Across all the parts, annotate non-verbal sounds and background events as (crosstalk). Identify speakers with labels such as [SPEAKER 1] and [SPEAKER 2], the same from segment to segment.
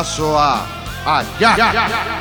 [SPEAKER 1] paso a allá.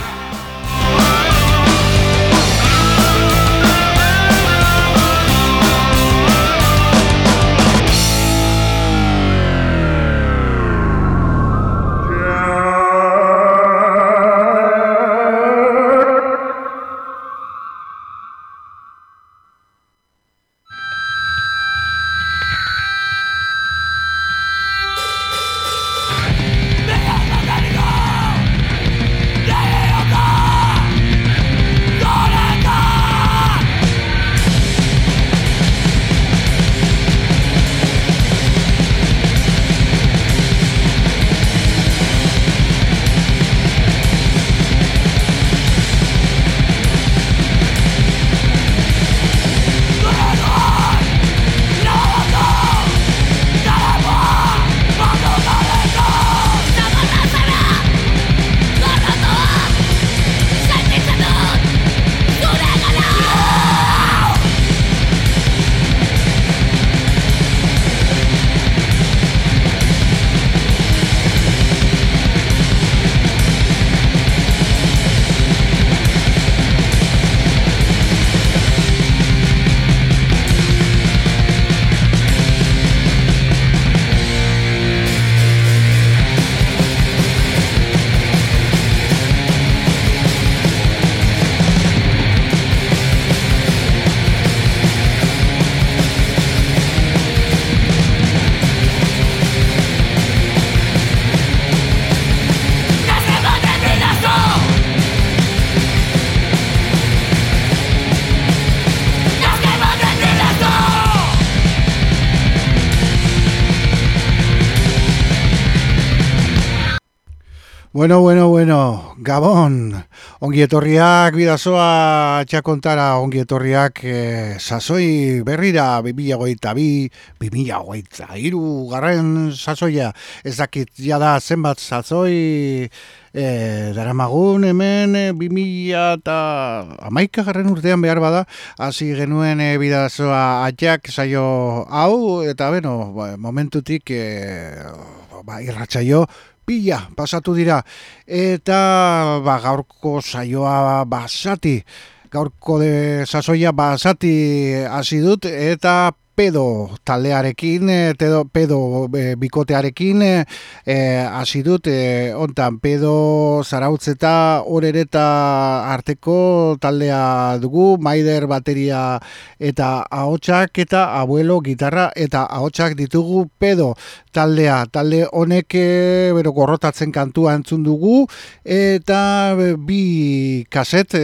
[SPEAKER 1] Bueno, bueno, bueno, Gabon, ongi etorriak bidazoa txakontara, ongi etorriak eh, sasoi berrira, bimila goita bi, bimila goita iru, garren sasoia, ez dakit jada zenbat sasoi eh, daramagun hemen eh, bimila eta amaika garren urtean behar bada, hasi genuen eh, bidazoa atxak saio hau, eta beno, ba, momentutik eh, ba, irratsaio pila pasatu dira. Eta ba, gaurko saioa basati gaurko de sasoia basati hasi dut eta pedo taldearekin, e, tedo, pedo e, bikotearekin e, hasi dut, e, ontan pedo zarautzeta horereta arteko taldea dugu, maider bateria eta ahotsak eta abuelo gitarra eta ahotsak ditugu pedo taldea, talde honek bero gorrotatzen kantua entzun dugu eta bi kaset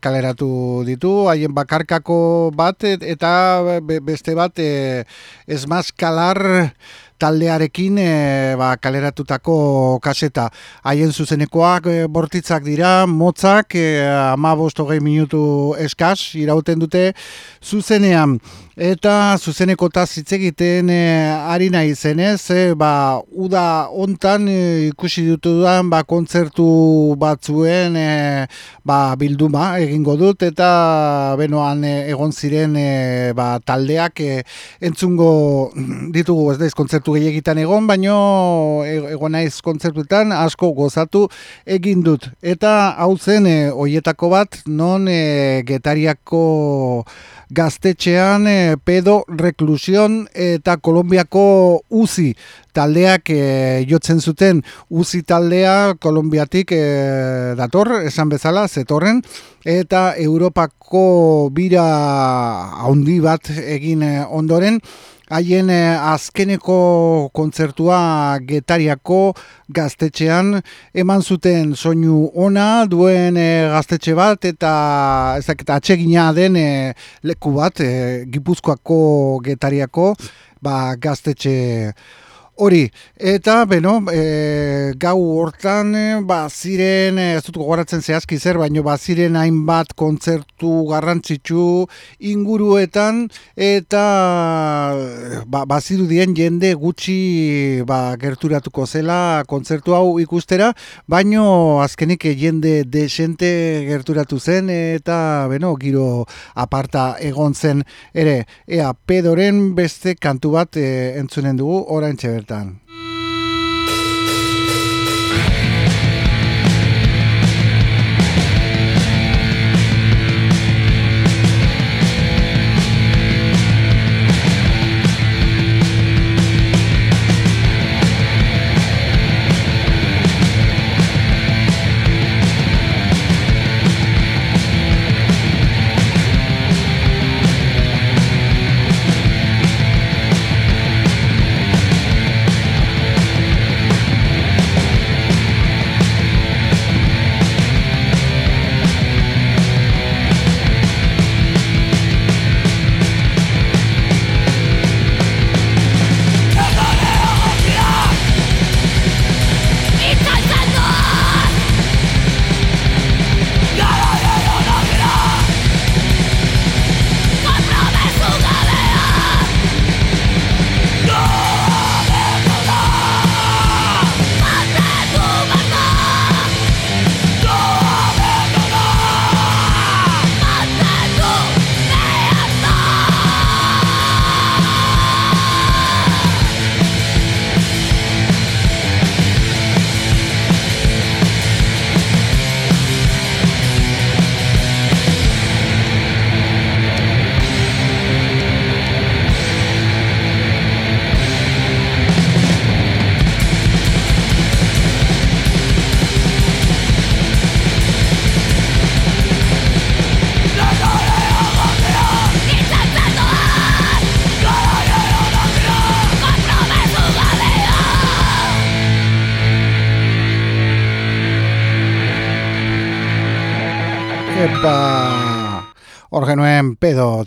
[SPEAKER 1] kaleratu ditu, haien bakarkako bat eta beste bat e, ez mazkalar taldearekin e, ba, kaleratutako kaseta. Haien zuzenekoak e, bortitzak dira, motzak, e, ama bostogei minutu eskaz, irauten dute zuzenean. Eta zuzeneko hitz egiten e, ari nahi zenez, e, ba, uda hontan e, ikusi dutudan ba, kontzertu batzuen e, ba, bilduma egingo dut eta benoan e, egon ziren e, ba, taldeak e, entzungo (clears throat) ditugu ez daiz kontzertu gehiagitan egon, baino e, egon naiz kontzertuetan asko gozatu egin dut. Eta hau zen e, oietako bat non e, getariako gaztetxean e, pedo reklusion eta Kolombiako uzi taldeak e, jotzen zuten. Uzi taldea Kolombiatik e, dator, esan bezala, zetorren, eta Europako bira handi bat egin ondoren, haien eh, azkeneko kontzertua getariako gaztetxean eman zuten soinu ona duen e, gaztetxe bat eta ezak eta atsegina den e, leku bat e, gipuzkoako getariako ba, gaztetxe Hori, eta, beno, e, gau hortan, e, ba, ziren, e, ez dut gogoratzen zehazki zer, baino, ba, ziren hainbat kontzertu garrantzitsu inguruetan, eta, ba, ba dien jende gutxi, ba, gerturatuko zela kontzertu hau ikustera, baino, azkenik jende desente gerturatu zen, eta, beno, giro aparta egon zen, ere, ea, pedoren beste kantu bat e, entzunen dugu, orain txeber bertan.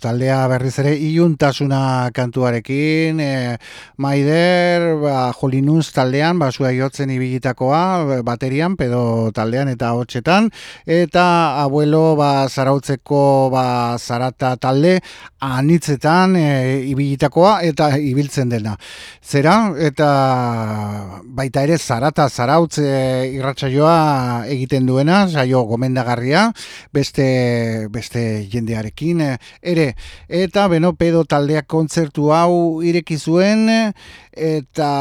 [SPEAKER 1] Taldea berriz ere iuntasuna kantuarekin, e, maider, ba, jolinuz taldean, basua jotzen ibilitakoa, baterian, pedo taldean eta hotxetan, eta abuelo ba, zarautzeko ba, zarata talde, anitzetan e, ibilitakoa eta ibiltzen dena. Zera, eta baita ere zarata zarautze irratsaioa egiten duena, saio gomendagarria, beste, beste jende jendearekin eh, eta beno pedo taldeak kontzertu hau ireki zuen eta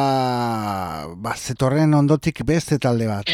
[SPEAKER 1] ba zetorren ondotik beste talde bat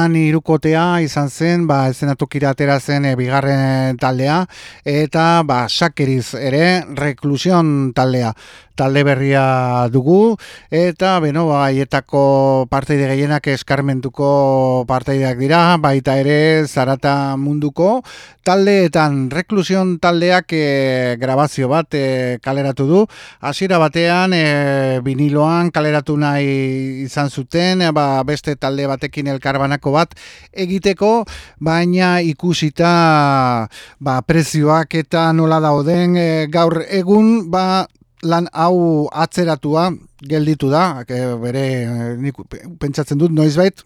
[SPEAKER 1] Oraingoan irukotea izan zen, ba ezenatokira atera zen e, bigarren taldea eta ba sakeriz ere reklusion taldea talde berria dugu. Eta beno baietako parteide gehienak eskarmentuko parteideak dira. Baita ere zarata munduko taldeetan reklusion taldeak e, grabazio bat e, kaleratu du. Hasiera batean e, viniloan kaleratu nahi izan zuten ba, beste talde batekin elkarbanako bat egiteko baina ikusita ba, prezioak eta nola dauden e, gaur egun ba lan hau atzeratua gelditu da, bere nik pentsatzen dut noizbait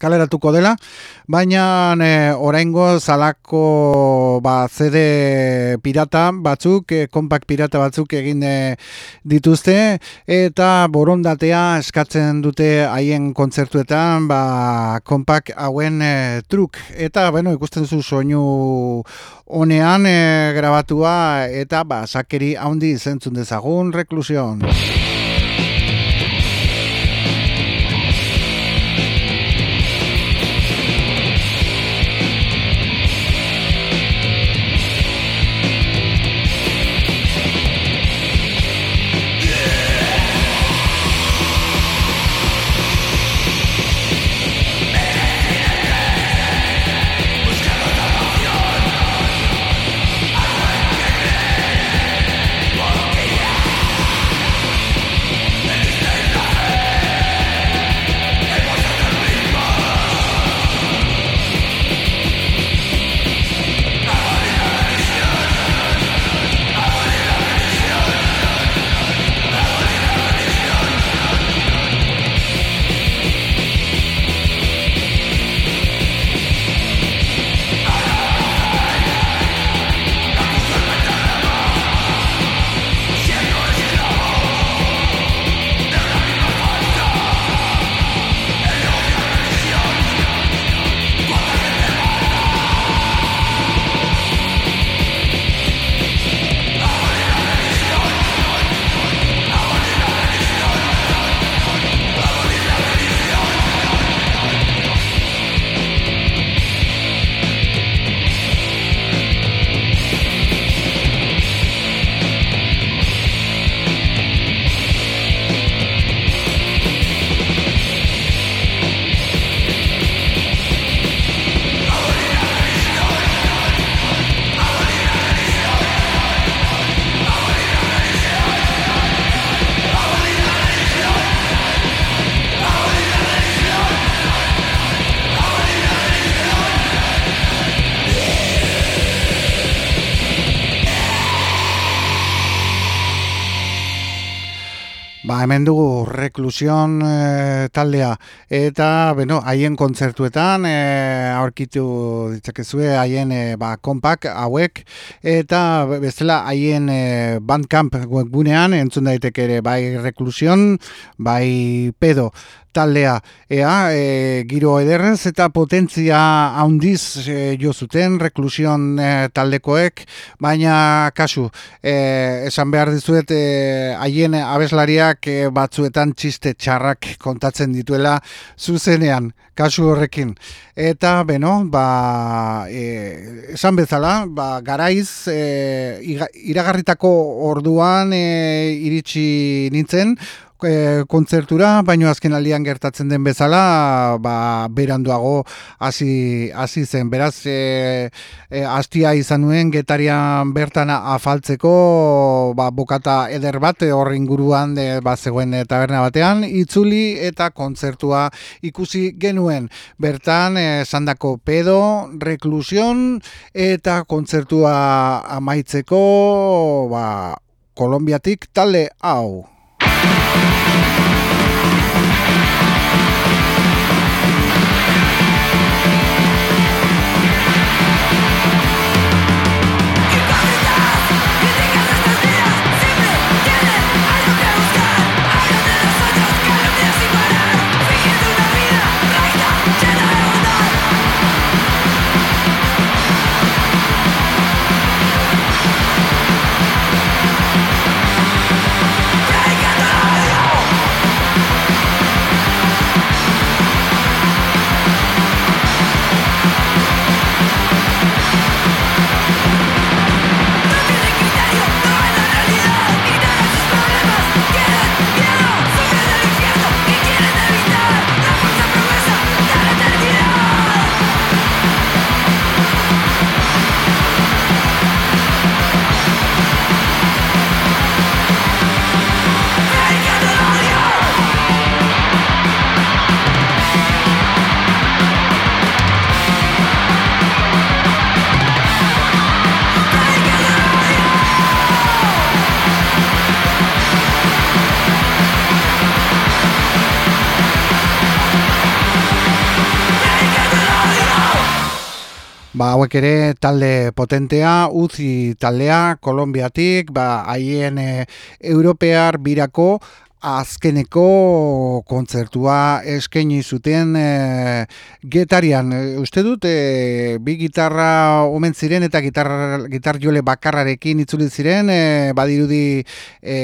[SPEAKER 1] kaleratuko dela, baina e, oraingo zalako ba, CD pirata batzuk, e, kompak pirata batzuk egin e, dituzte, eta borondatea eskatzen dute haien kontzertuetan ba, kompak hauen e, truk. Eta, bueno, ikusten zu soinu honean e, grabatua eta ba, sakeri haundi zentzun dezagun reklusion. Ba, hemen dugu reklusion e, taldea. Eta beno, haien kontzertuetan e, aurkitu ditzakezue haien e, ba, konpak hauek. Eta bestela haien e, bandcamp webgunean entzun daiteke ere bai reklusion, bai pedo taldea. Ea e, giro ederrez eta potentzia handiz e, jo zuten reklusion e, taldekoek. Baina kasu e, esan behar dizuet e, haien abeslariak e, batzuetan txiste txarrak kontatzen dituela zuzenean kasu horrekin. Eta beno ba e, esan bezala ba, garaiz e, iragarritako orduan e, iritsi nintzen e, kontzertura, baino azken aldian gertatzen den bezala, ba, beranduago hasi hasi zen. Beraz, e, e, astia izan nuen getarian bertan afaltzeko ba, bokata eder bat hor inguruan de, ba, zegoen taberna batean, itzuli eta kontzertua ikusi genuen. Bertan, e, sandako pedo, reklusion eta kontzertua amaitzeko ba, Kolombiatik talde hau. Ere talde potentea, uzi taldea, Kolombiatik, ba, haien e, europear birako azkeneko kontzertua eskaini zuten e, getarian. Uste dut, e, bi gitarra omen ziren eta gitar, gitar jole bakarrarekin itzuli ziren, e, badirudi e,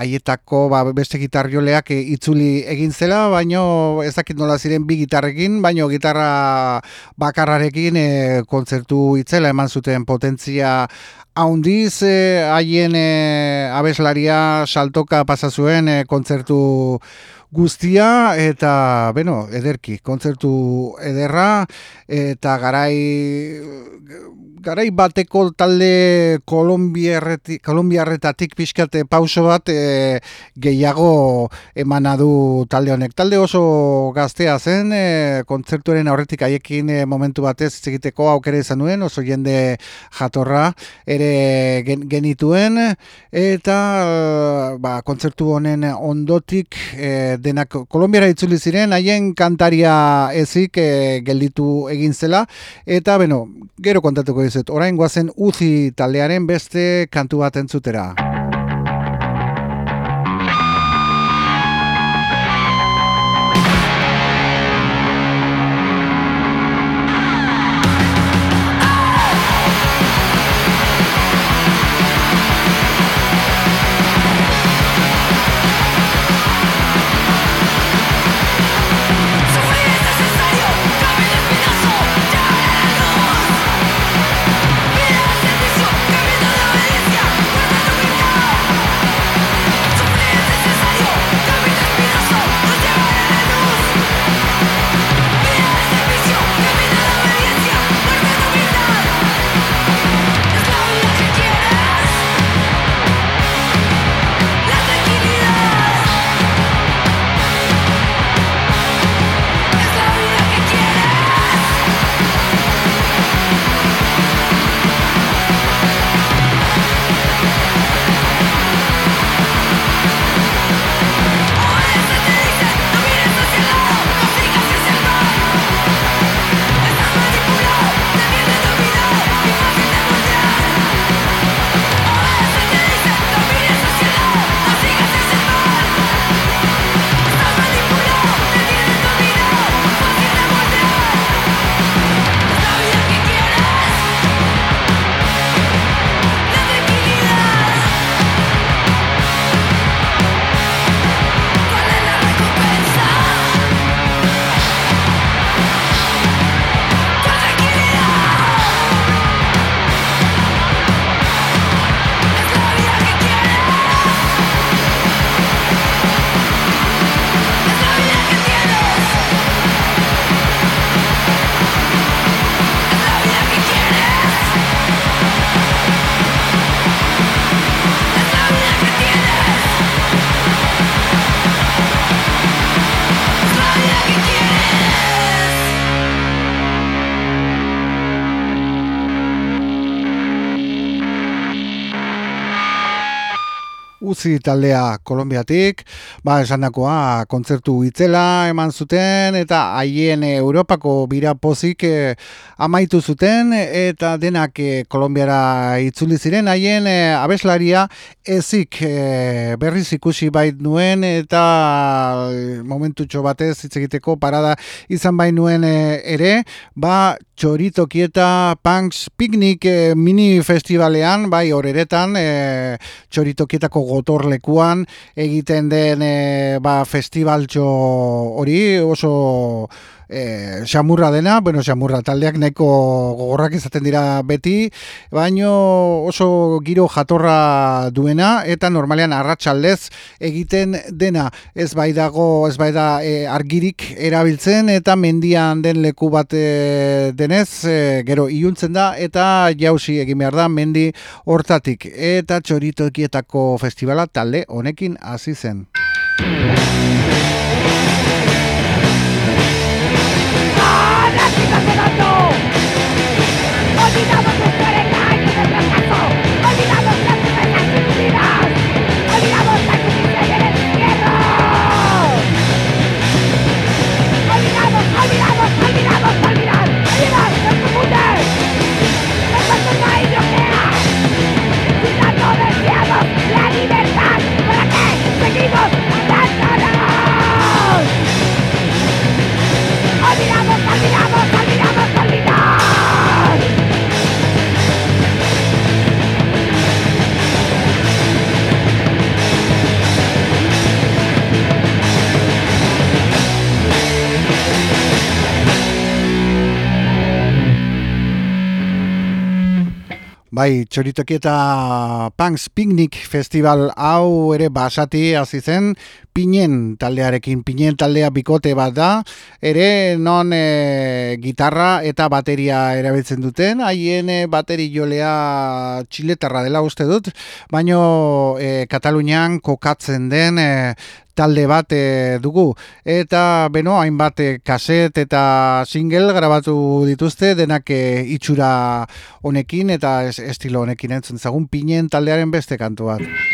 [SPEAKER 1] aietako ba, beste gitar joleak itzuli egin zela, baino ez dakit nola ziren bi gitarrekin, baino gitarra bakarrarekin e, kontzertu itzela eman zuten potentzia haundiz eh, haien eh, abeslaria saltoka pasa zuen eh, kontzertu guztia eta beno, ederki, kontzertu ederra eta garai garai bateko talde kolombiarretatik pixkate pauso bat e, gehiago emana du talde honek. Talde oso gaztea zen, e, kontzertuaren aurretik haiekin e, momentu batez egiteko aukere izan nuen, oso jende jatorra ere genituen, eta ba, kontzertu honen ondotik e, denak kolombiara itzuli ziren, haien kantaria ezik e, gelditu egin zela, eta beno, gero kontatuko dizut, orain guazen uzi taldearen beste kantu bat entzutera. Uzi taldea Kolombiatik, ba, esan dakoa, kontzertu itzela eman zuten, eta haien Europako bira pozik e, amaitu zuten, eta denak e, Kolombiara itzuli ziren, haien e, abeslaria ezik e, berriz ikusi bait nuen, eta momentutxo batez hitz egiteko parada izan bai nuen ere, ba, Txorito Kieta Punks Picnic mini festivalean, bai horeretan, e, Txorito Kietako gotorlekuan egiten den e, ba, festivaltxo hori oso e, xamurra dena, bueno, xamurra taldeak nahiko gogorrak izaten dira beti, baino oso giro jatorra duena, eta normalean arratsaldez egiten dena, ez bai dago, ez bai da e, argirik erabiltzen, eta mendian den leku bat e, denez, e, gero iuntzen da, eta jauzi egin behar da, mendi hortatik, eta txoritokietako festivala talde honekin hasi zen. Bai, txoritoki eta Punks Picnic Festival hau ere basati hasi zen pinen taldearekin. Pinen taldea bikote bat da, ere non e, gitarra eta bateria erabiltzen duten, haien e, bateri jolea txiletarra dela uste dut, baino e, Katalunian kokatzen den e, talde bat e, dugu. Eta, beno, hainbat e, kaset eta single grabatu dituzte, denak e, itxura honekin eta estilo honekin entzun zagun pinen taldearen beste kantu bat.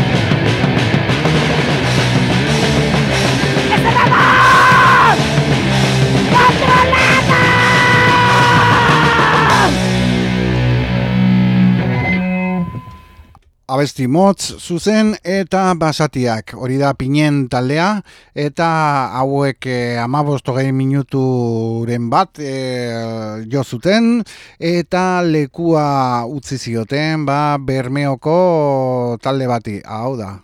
[SPEAKER 1] abesti motz zuzen eta basatiak. Hori da pinen taldea eta hauek eh, amabosto gehi minuturen bat eh, jo zuten eta lekua utzi zioten ba, bermeoko talde bati. Hau da.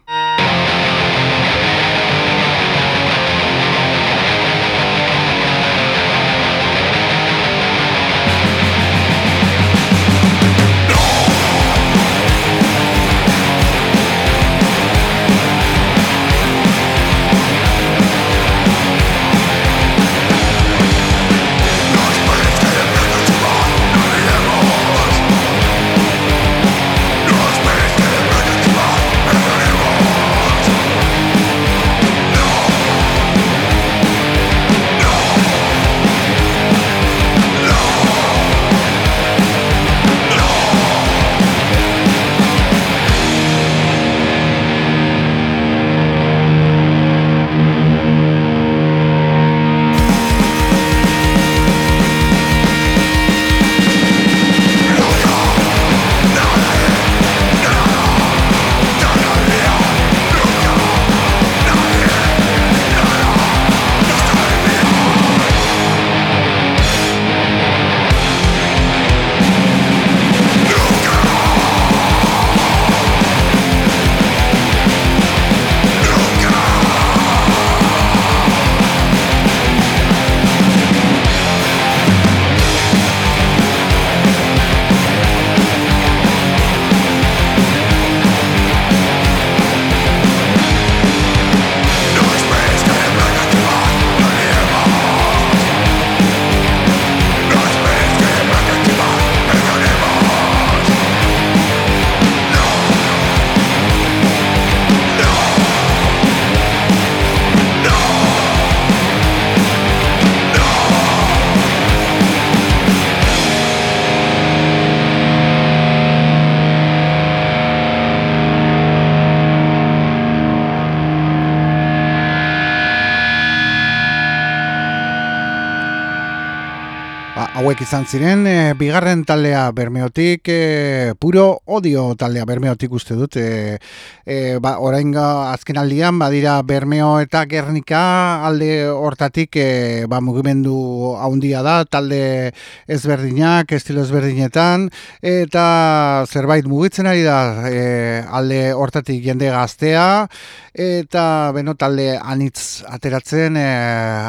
[SPEAKER 1] Hauek izan ziren, e, bigarren taldea bermeotik, e, puro odio taldea bermeotik uste dut. E, e, ba, orain azken aldian, badira bermeo eta gernika alde hortatik e, ba, mugimendu haundia da, talde ezberdinak, estilo ezberdinetan, eta zerbait mugitzen ari da e, alde hortatik jende gaztea, eta beno talde anitz ateratzen, e,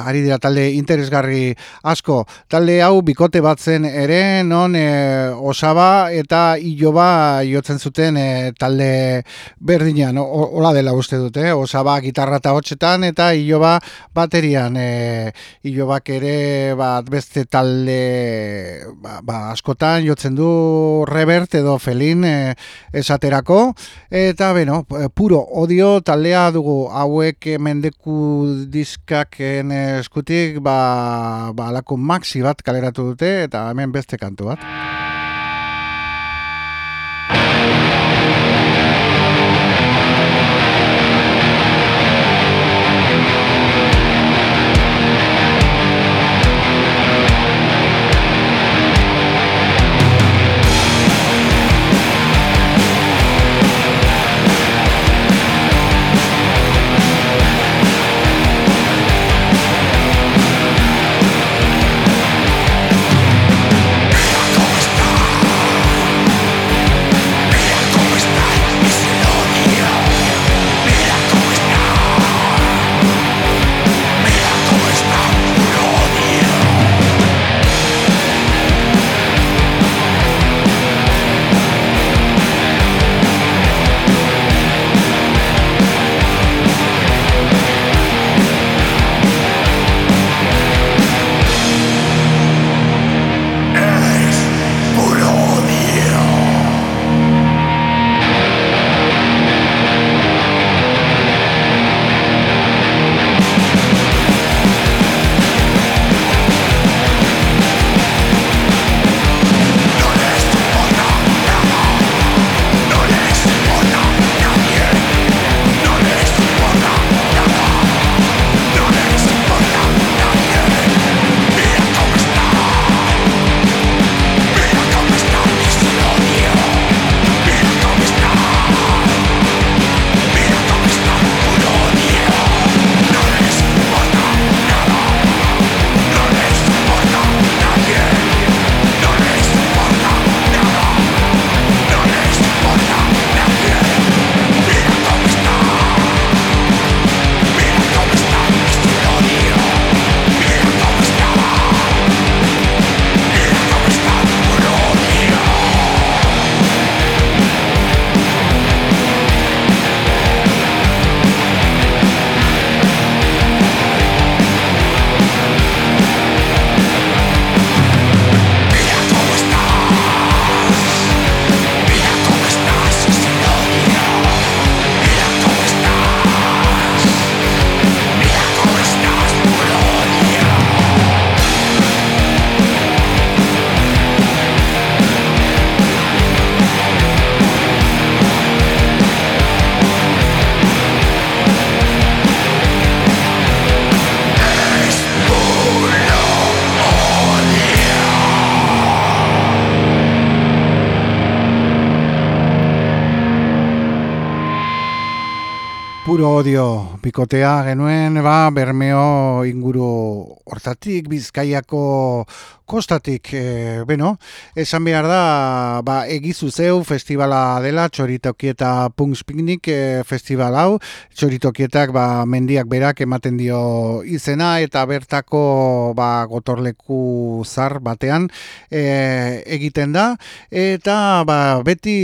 [SPEAKER 1] ari dira talde interesgarri asko. Talde hau bikote batzen ere, non e, osaba eta iloba jotzen zuten e, talde berdinean, hola dela uste dute, osaba gitarra eta hotxetan eta iloba baterian, e, ilobak ere bat beste talde ba, ba, askotan jotzen du revert edo felin e, esaterako, eta beno, puro odio taldea dugu. Hauek mendeku diskak eskutik, ba, ba alako maxi bat kalera dute eta hemen beste kantu bat. Odio bikotea genuen, ba, bermeo inguru hortatik, bizkaiako kostatik, e, beno, esan behar da, ba, egizu zeu festivala dela, txoritokieta Punks Picnic e, festival hau, txoritokietak, ba, mendiak berak ematen dio izena, eta bertako, ba, gotorleku zar batean e, egiten da, eta, ba, beti,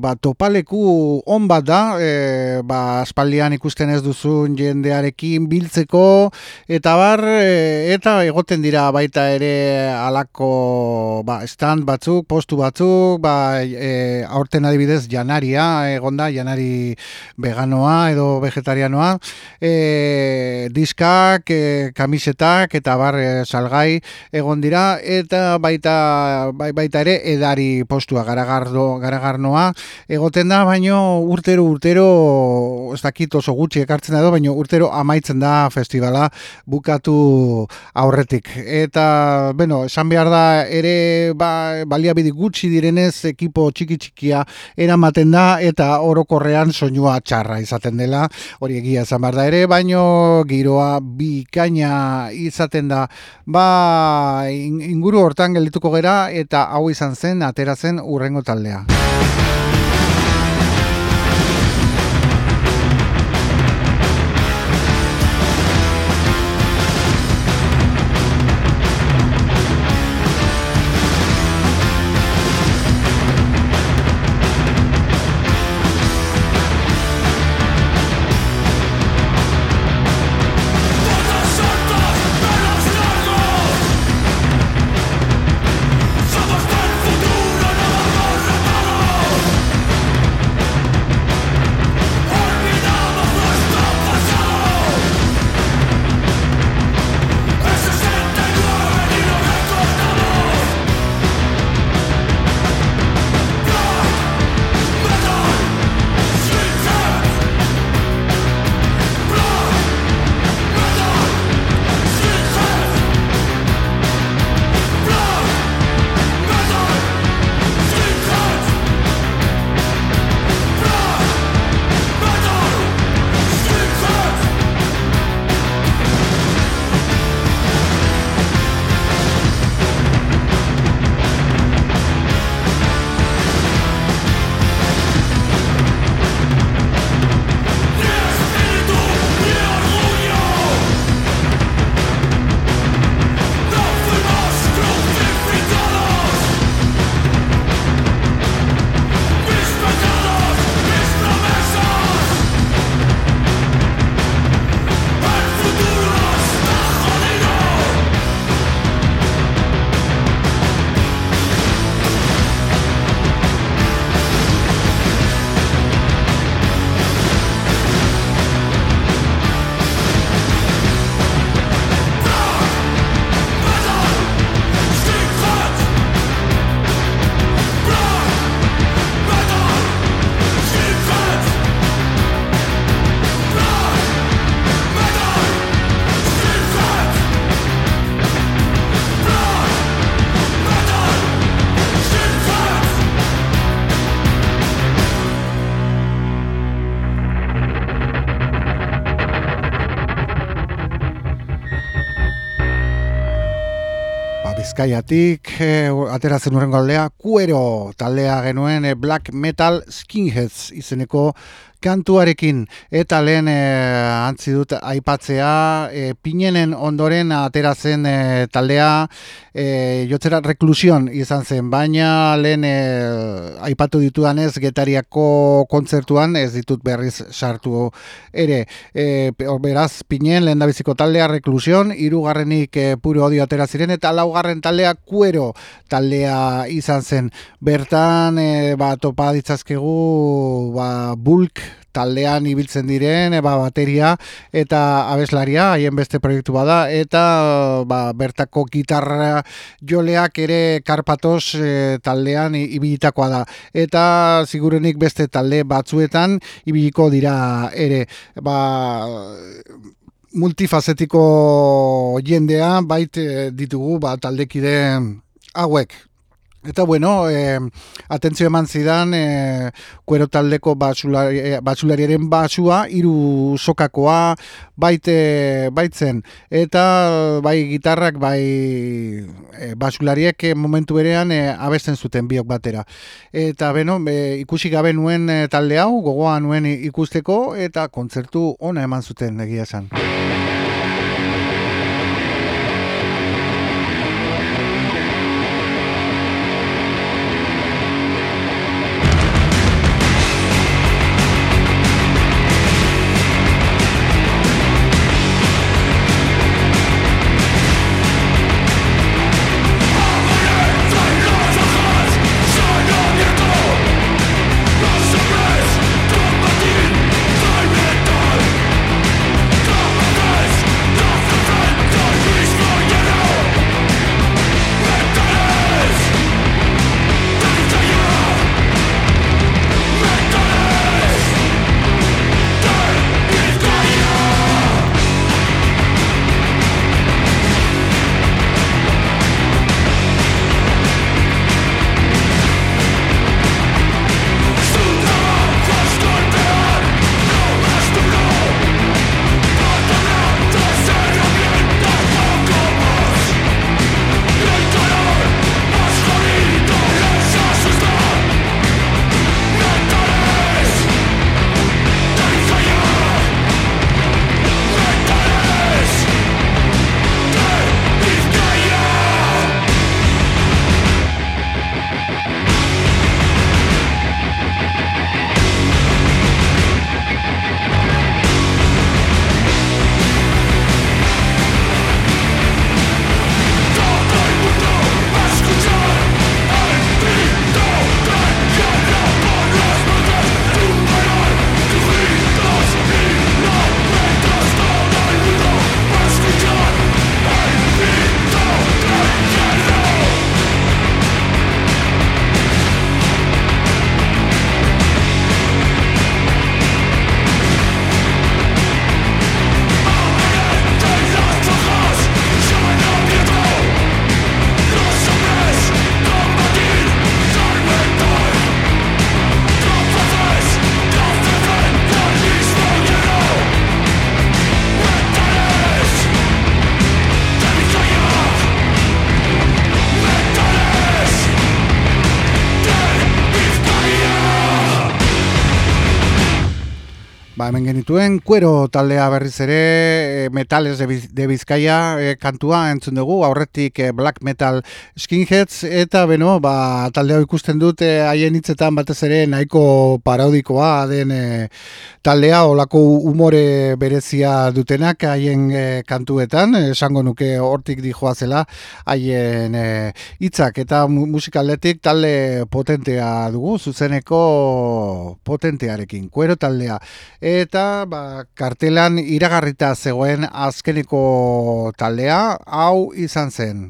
[SPEAKER 1] ba, topaleku on bat da, e, ba, aspaldian ikusten ez duzun jendearekin biltzeko, eta bar, e, eta egoten dira baita ere alako ba, stand batzuk, postu batzuk, ba, e, aurten adibidez janaria, egonda, janari veganoa edo vegetarianoa, e, diskak, e, kamisetak eta bar e, salgai egon dira, eta baita, bai, baita ere edari postua garagardo, garagarnoa egoten da, baino urtero urtero ez dakit oso gutxi ekartzen edo, baina urtero amaitzen da festivala bukatu aurretik. Eta, bueno, esan behar da ere ba, baliabidi gutxi direnez ekipo txiki txikia eramaten da eta orokorrean soinua txarra izaten dela, hori egia esan behar da ere, baino giroa bikaina izaten da, ba inguru hortan geldituko gera eta hau izan zen ateratzen urrengo taldea. Bizkaiatik e, ateratzen urrengo aldea, kuero taldea genuen e, Black Metal Skinheads izeneko kantuarekin. Eta lehen e, antzi dut aipatzea e, pinenen ondoren ateratzen e, taldea e, jotzera reklusion izan zen. Baina lehen e, aipatu ditudanez getariako kontzertuan ez ditut berriz sartu ere. E, beraz pinen lehen biziko taldea reklusion irugarrenik e, puro odio atera ziren eta laugarren taldea kuero taldea izan zen. Bertan e, ba, topa ditzazkegu ba, bulk taldean ibiltzen diren, eba bateria eta abeslaria, haien beste proiektu bada, eta ba, bertako gitarra joleak ere karpatos e, taldean ibilitakoa da. Eta zigurenik beste talde batzuetan ibiliko dira ere. Ba, multifazetiko jendea bait eh, ditugu ba, taldekide hauek Eta bueno, e, atentzio eman zidan e, kuero taldeko batxulariaren basua, hiru sokakoa baite, baitzen. Eta bai gitarrak, bai e, batxulariek momentu berean e, abesten zuten biok batera. Eta beno, e, ikusi gabe nuen talde hau, gogoa nuen ikusteko, eta kontzertu ona eman zuten egia esan. Ba, hemen genituen, kuero taldea berriz ere, e, metales de, bizkaia e, kantua entzun dugu, aurretik e, black metal skinheads, eta beno, ba, taldea ikusten dut haien hitzetan batez ere nahiko paraudikoa den taldea, olako umore berezia dutenak haien kantuetan, esango nuke hortik dijoa zela haien hitzak. Eta musikaletik talde potentea dugu, zuzeneko potentearekin, kuero taldea. Eta ba, kartelan iragarrita zegoen azkeneko taldea hau izan zen.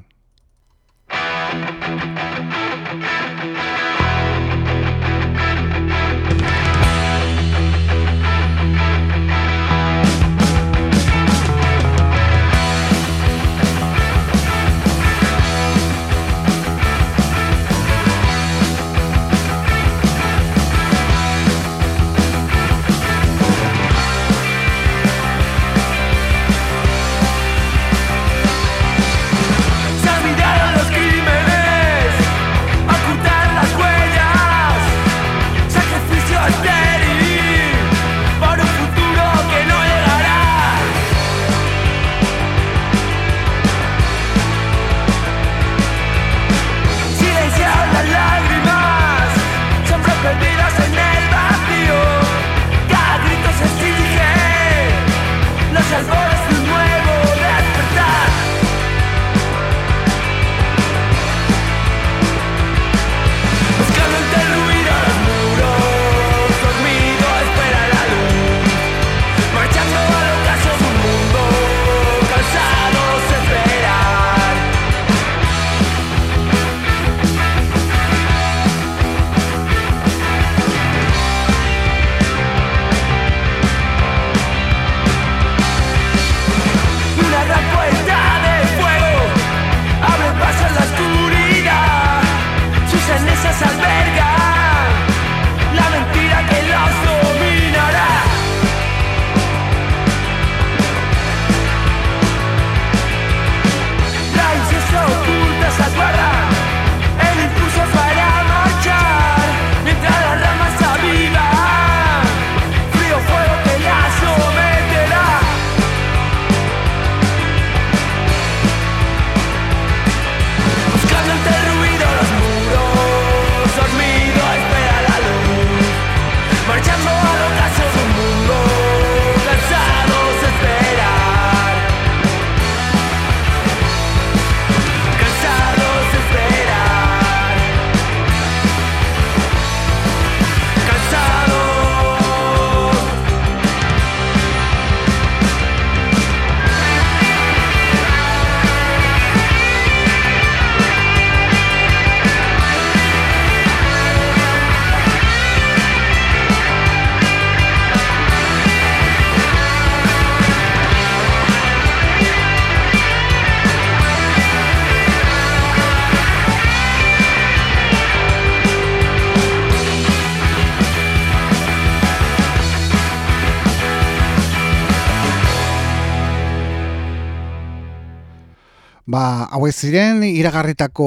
[SPEAKER 1] Hauek ziren iragarritako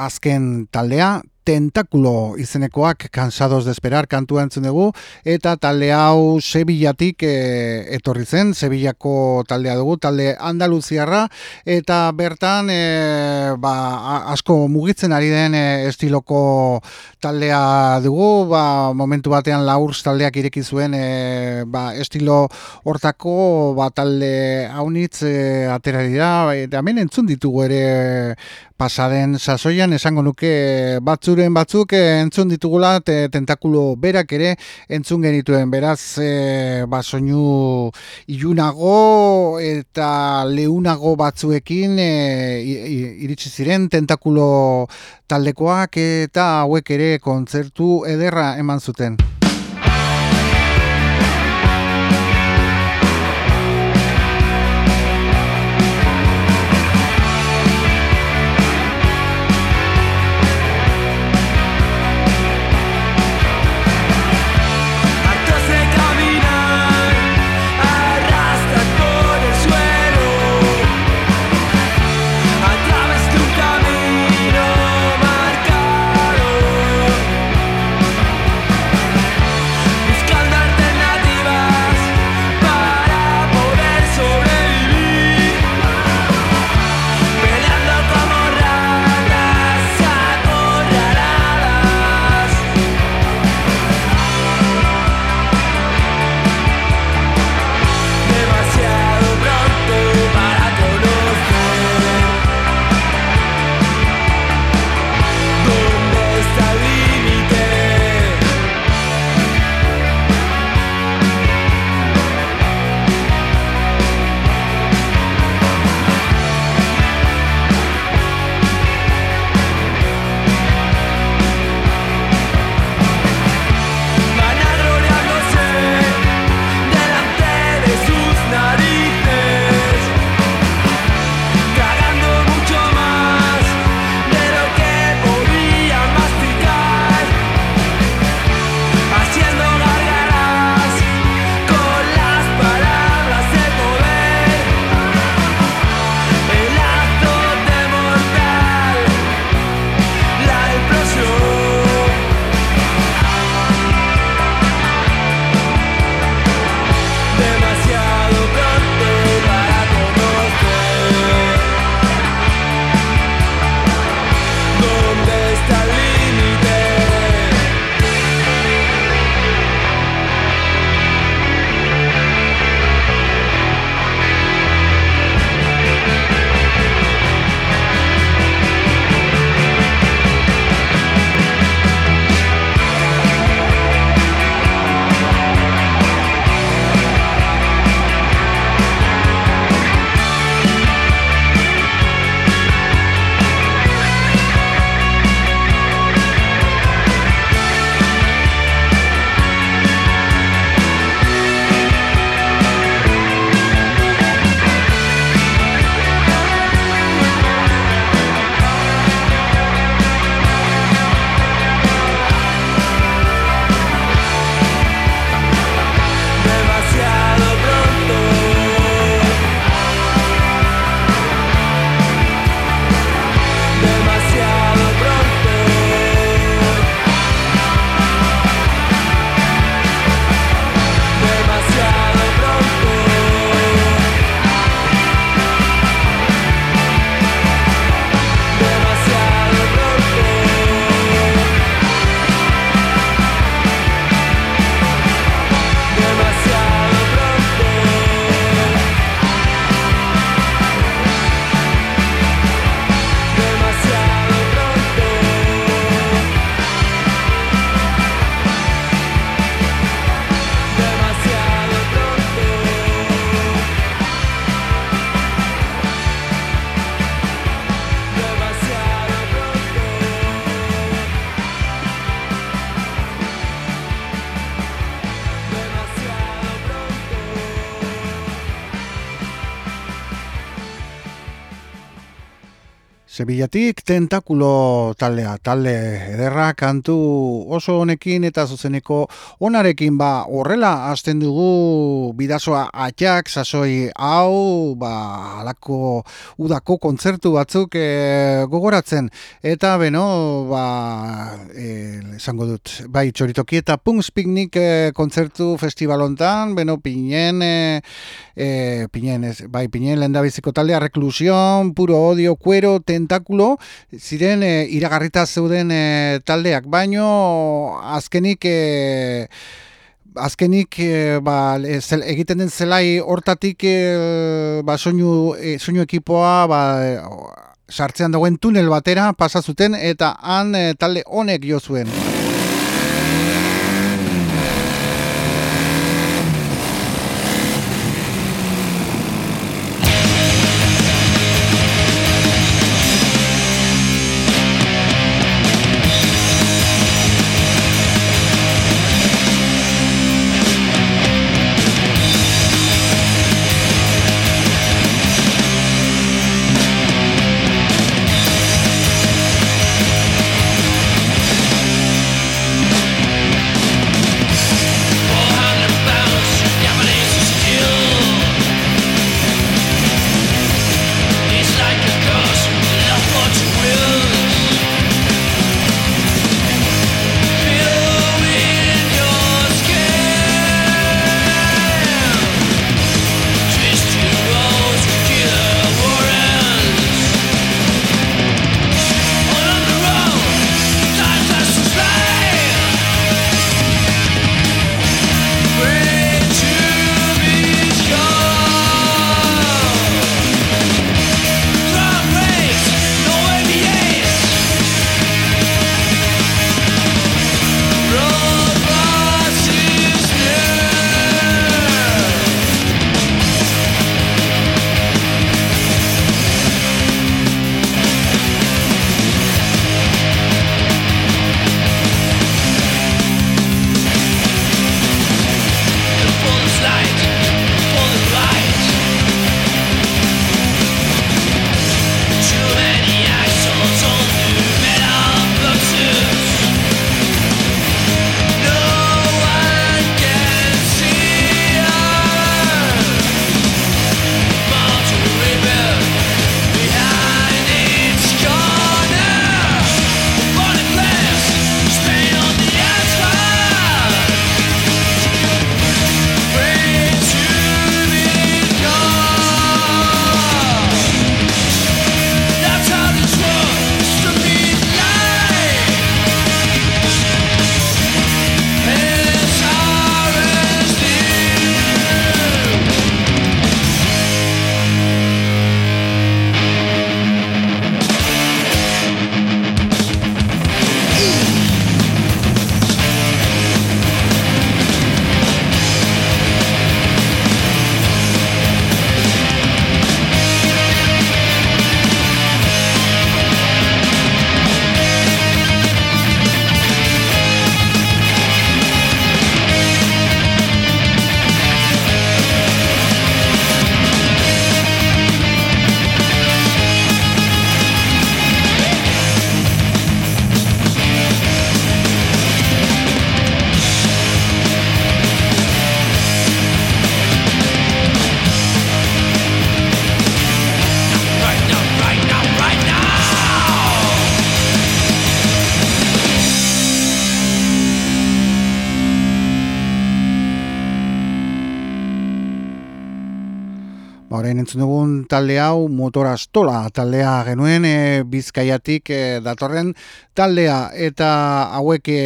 [SPEAKER 1] azken taldea tentakulo izenekoak kansados de esperar kantua entzun dugu. Eta talde hau Sevillatik e, etorri zen Sevillako taldea dugu talde Andaluziarra. Eta bertan e, ba, asko mugitzen ari den e, estiloko taldea dugu. Ba, momentu batean laurs taldeak ireki zuen e, ba, estilo hortako ba, talde haunitz e, atera dira. Eta hemen entzun ditugu ere pasaden sasoian esango nuke batzuren batzuk entzun ditugula te, tentakulo berak ere entzun genituen beraz e, ba soinu ilunago eta leunago batzuekin e, iritsi ziren tentakulo taldekoak eta hauek ere kontzertu ederra eman zuten. Sebillatik tentakulo taldea, talde ederra kantu oso honekin eta zuzeneko onarekin ba horrela hasten dugu bidazoa atxak, sasoi hau, ba alako udako kontzertu batzuk e, gogoratzen. Eta beno, ba e, esango dut, bai txoritoki eta Punks Picnic e, kontzertu festivalontan, beno pinen, e, e, pinen, ez, bai pinen lendabiziko taldea, reklusion, puro odio, kuero, ten tentakulo ziren e, iragarrita zeuden e, taldeak baino azkenik e, azkenik e, ba, egiten den zelai hortatik e, ba, soinu, e, soinu ekipoa ba, sartzean dagoen tunel batera pasa zuten eta han talde honek jo zuen. Entzun dugun talde hau motorastola taldea genuen e, bizkaiatik e, datorren taldea. Eta hauek e,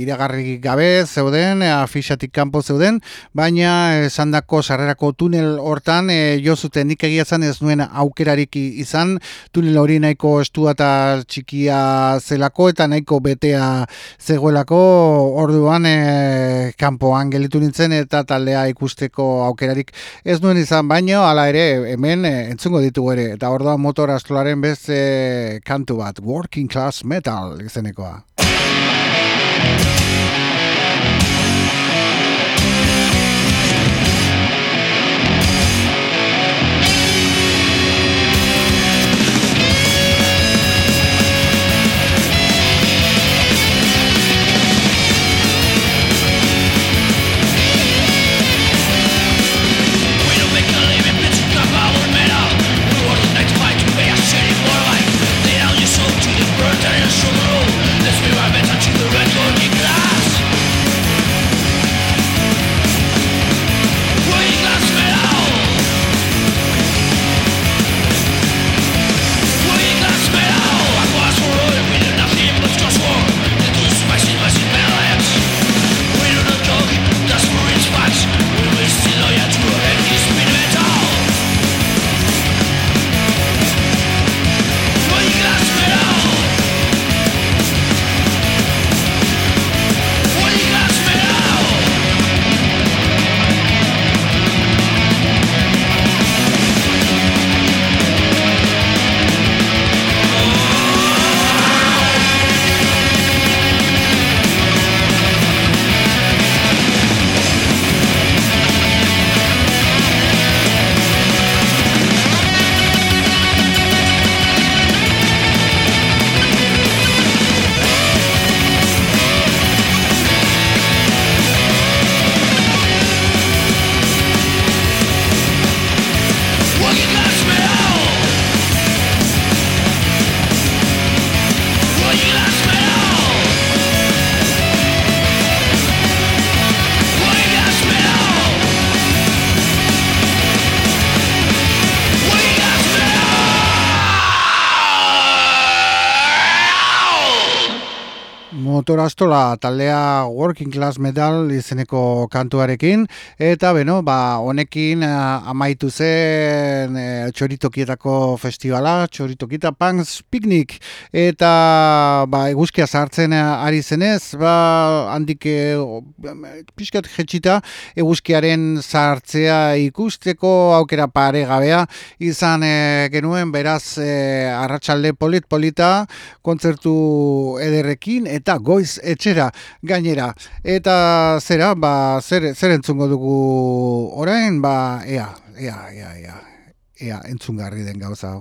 [SPEAKER 1] iragarri gabe zeuden e, afixatik kanpo zeuden baina esandako sarrerako tunel hortan e, jo zuten nik egia ez nuen aukerarik izan. Tunel hori nahiko estua eta txikia zelako eta nahiko betea zegoelako. Orduan e, kanpoan gelitu nintzen eta taldea ikusteko aukerarik ez nuen izan. Baino hala ere hemen e, entzungo ditugu ere eta orduan motor astrolaren beste kantu bat Working Class Metal izenekoa. Motorastola taldea Working Class Medal izeneko kantuarekin. Eta beno, ba, honekin uh, amaitu zen uh, txoritokietako festivala, txoritokieta Punks Picnic. Eta ba, eguzkia sartzen ari zenez, ba, handik uh, pixkat jetxita eguzkiaren sartzea ikusteko aukera pare gabea izan genuen. Beraz uh, arratsalde polit polita kontzertu ederrekin eta goiz etxera gainera. Eta zera, ba, zer, zer entzungo dugu orain, ba, ea, ea, ea, ea, ea, entzungarri den gauza.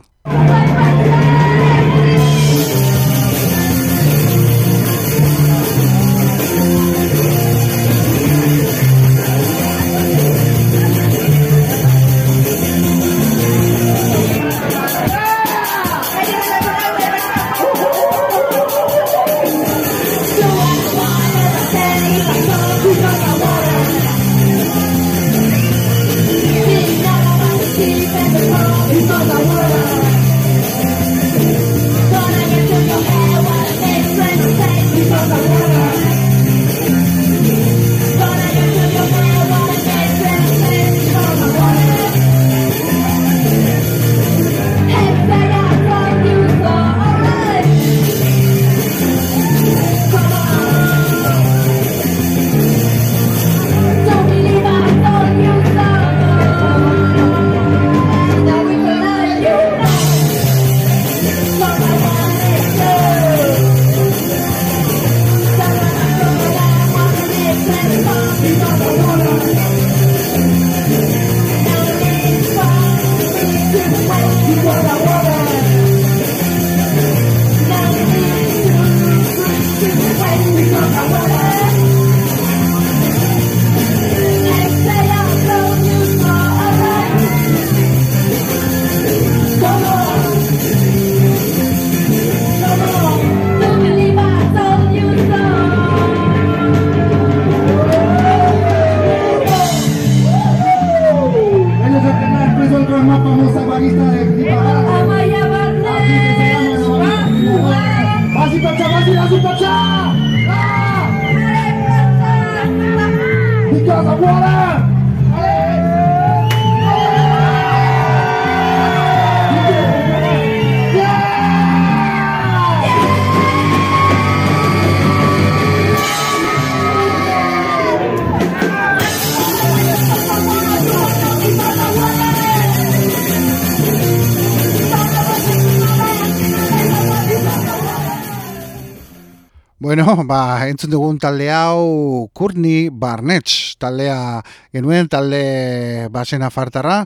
[SPEAKER 1] Bueno, (laughs) ba, entzun dugun talde hau Courtney Barnett taldea genuen talde basena fartara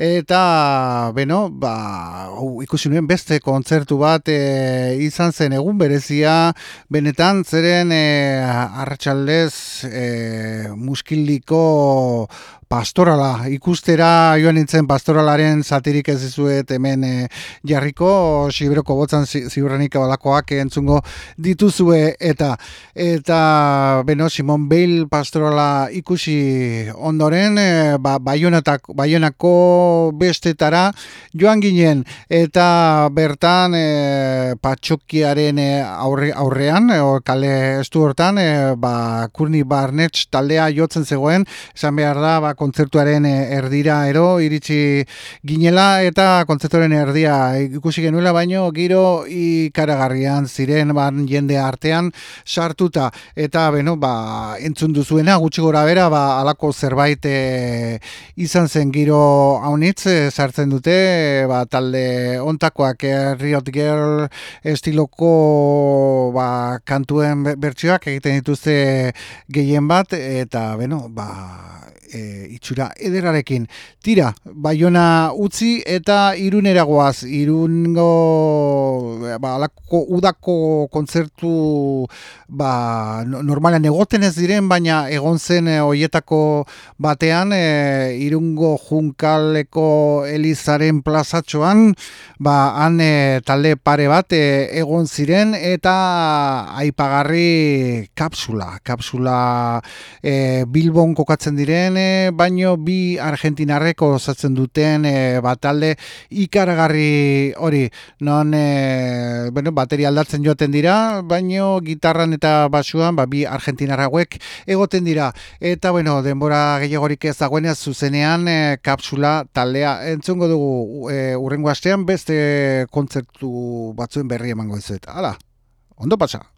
[SPEAKER 1] eta beno, ba, ikusi nuen beste kontzertu bat e, izan zen egun berezia. Benetan zeren e, arratsaldez e, muskiliko pastorala ikustera joan nintzen pastoralaren zatirik ez dizuet hemen e, jarriko siberoko botzan ziurrenik balakoak entzungo dituzue eta eta beno Simon Bale pastorala ikusi ondoren e, ba, baionako bestetara joan ginen. Eta bertan e, patxokiaren aurre, aurrean e, kale estu hortan e, ba, Kurni Barnett taldea jotzen zegoen. Esan behar da ba, kontzertuaren eh, erdira ero iritsi ginela eta kontzertuaren erdia ikusi genuela baino giro ikaragarrian ziren ban jende artean sartuta. Eta beno ba entzun duzuena gutxi gora bera ba alako zerbait e, izan zen giro haunitz e, sartzen dute ba talde ontakoak Riot Girl estiloko ba kantuen bertsioak egiten dituzte gehien bat eta beno ba e, itxura ederarekin. Tira, baiona utzi eta iruneragoaz, irungo ba, alako, udako kontzertu ba, normalan egoten ez diren, baina egon zen e, hoietako batean, e, irungo junkaleko elizaren plazatxoan, ba, han e, talde pare bat e, egon ziren, eta aipagarri kapsula, kapsula e, bilbon kokatzen diren, baino bi argentinarreko osatzen duten e, batalde ikaragarri hori non e, bueno, bateria aldatzen joaten dira, baino gitarran eta basuan, ba, bi argentinar hauek egoten dira. Eta, bueno, denbora gehiagorik ez dagoenez zuzenean, e, kapsula taldea entzungo dugu e, urrengo astean beste kontzertu batzuen berri emango ez. Hala, ondo pasa.